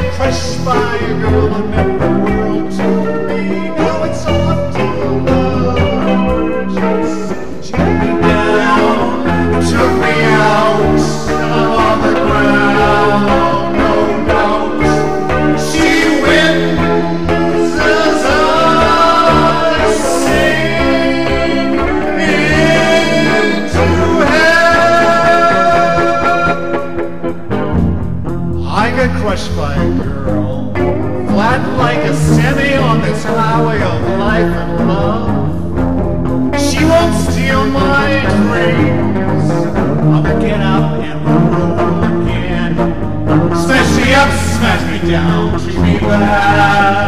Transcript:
get crushed by a girl that met the world. girl, flattened like a semi on this highway of life and love. She won't steal my dreams. I'ma get up and roll again. Smash me up, smash me down, treat me bad.